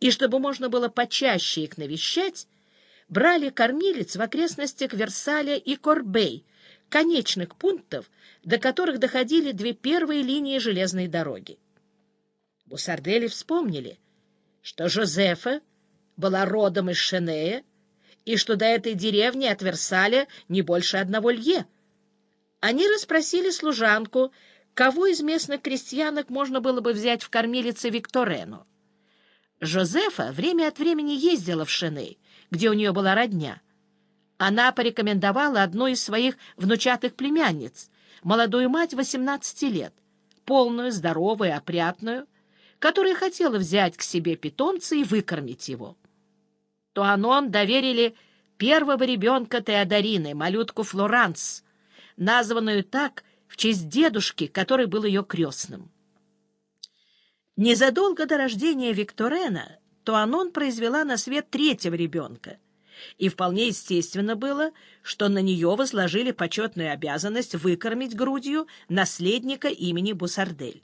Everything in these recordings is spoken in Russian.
и чтобы можно было почаще их навещать, брали кормилец в окрестностях Версаля и Корбей, конечных пунктов, до которых доходили две первые линии железной дороги. Бусардели вспомнили, что Жозефа была родом из Шенея и что до этой деревни от Версаля не больше одного лье. Они расспросили служанку, кого из местных крестьянок можно было бы взять в кормилице Викторену. Жозефа время от времени ездила в Шеней, где у нее была родня. Она порекомендовала одну из своих внучатых племянниц, молодую мать 18 лет, полную, здоровую, опрятную, которая хотела взять к себе питомца и выкормить его. Туанон доверили первого ребенка Теодорины, малютку Флоранс, названную так в честь дедушки, который был ее крестным. Незадолго до рождения Викторена Туанон произвела на свет третьего ребенка, и вполне естественно было, что на нее возложили почетную обязанность выкормить грудью наследника имени Бусардель.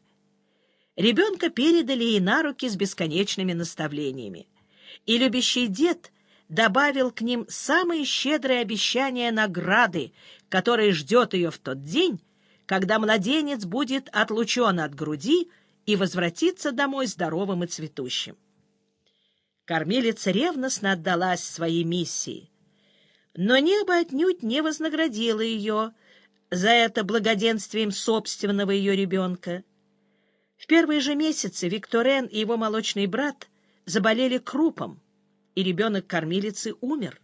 Ребенка передали ей на руки с бесконечными наставлениями, и любящий дед добавил к ним самые щедрые обещания награды, которые ждет ее в тот день, когда младенец будет отлучен от груди и возвратится домой здоровым и цветущим. Кормилица ревностно отдалась своей миссии, но небо отнюдь не вознаградило ее за это благоденствием собственного ее ребенка. В первые же месяцы Викторен и его молочный брат заболели крупом, и ребенок кормилицы умер.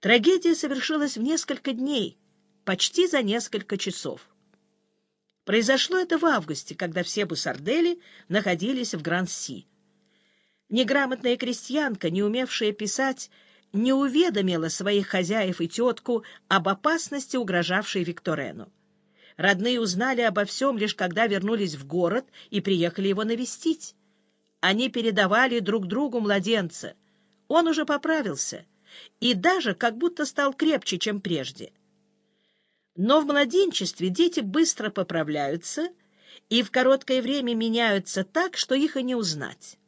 Трагедия совершилась в несколько дней, почти за несколько часов. Произошло это в августе, когда все бусардели находились в Гран-Си. Неграмотная крестьянка, не умевшая писать, не уведомила своих хозяев и тетку об опасности, угрожавшей Викторену. Родные узнали обо всем, лишь когда вернулись в город и приехали его навестить. Они передавали друг другу младенца. Он уже поправился и даже как будто стал крепче, чем прежде. Но в младенчестве дети быстро поправляются и в короткое время меняются так, что их и не узнать.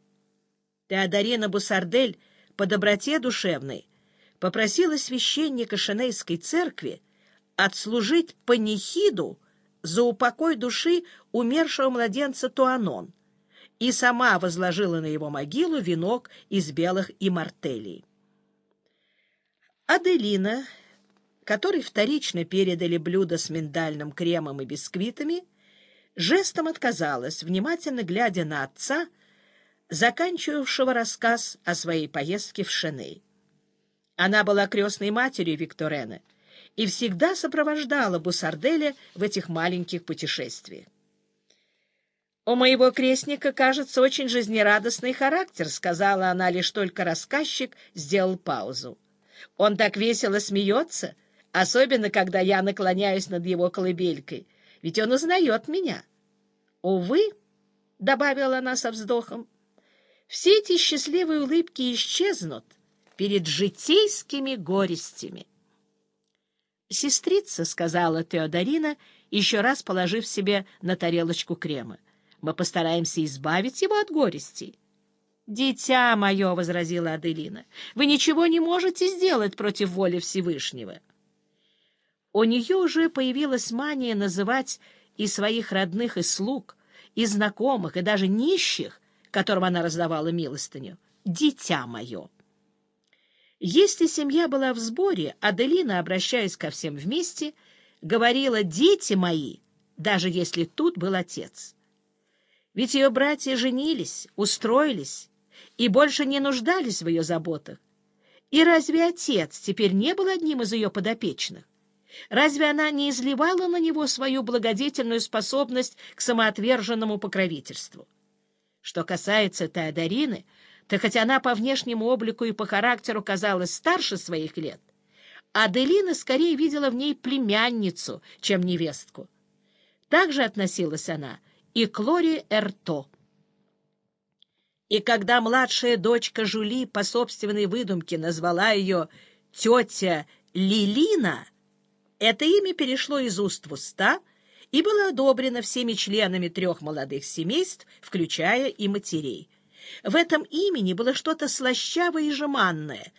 Теодорина Бусардель по доброте душевной попросила священника Шенейской церкви отслужить панихиду за упокой души умершего младенца Туанон и сама возложила на его могилу венок из белых имартелей. Аделина которой вторично передали блюдо с миндальным кремом и бисквитами, жестом отказалась, внимательно глядя на отца, заканчивавшего рассказ о своей поездке в Шеней. Она была крестной матерью Викторена и всегда сопровождала Бусарделя в этих маленьких путешествиях. «У моего крестника, кажется, очень жизнерадостный характер», — сказала она, лишь только рассказчик сделал паузу. «Он так весело смеется, особенно когда я наклоняюсь над его колыбелькой, ведь он узнает меня. Увы, — добавила она со вздохом, — все эти счастливые улыбки исчезнут перед житейскими горестями. «Сестрица», — сказала Теодорина, еще раз положив себе на тарелочку крема, — «мы постараемся избавить его от горестей». «Дитя мое», — возразила Аделина, — «вы ничего не можете сделать против воли Всевышнего». У нее уже появилась мания называть и своих родных, и слуг, и знакомых, и даже нищих, которым она раздавала милостыню, «дитя мое». Если семья была в сборе, Аделина, обращаясь ко всем вместе, говорила «дети мои», даже если тут был отец. Ведь ее братья женились, устроились и больше не нуждались в ее заботах. И разве отец теперь не был одним из ее подопечных? Разве она не изливала на него свою благодетельную способность к самоотверженному покровительству? Что касается Теодорины, то хоть она по внешнему облику и по характеру казалась старше своих лет, Аделина скорее видела в ней племянницу, чем невестку. Так же относилась она и к Лоре Эрто. И когда младшая дочка Жули по собственной выдумке назвала ее тетя Лилина, это имя перешло из уст в уста и было одобрено всеми членами трех молодых семейств, включая и матерей. В этом имени было что-то слащавое и жеманное,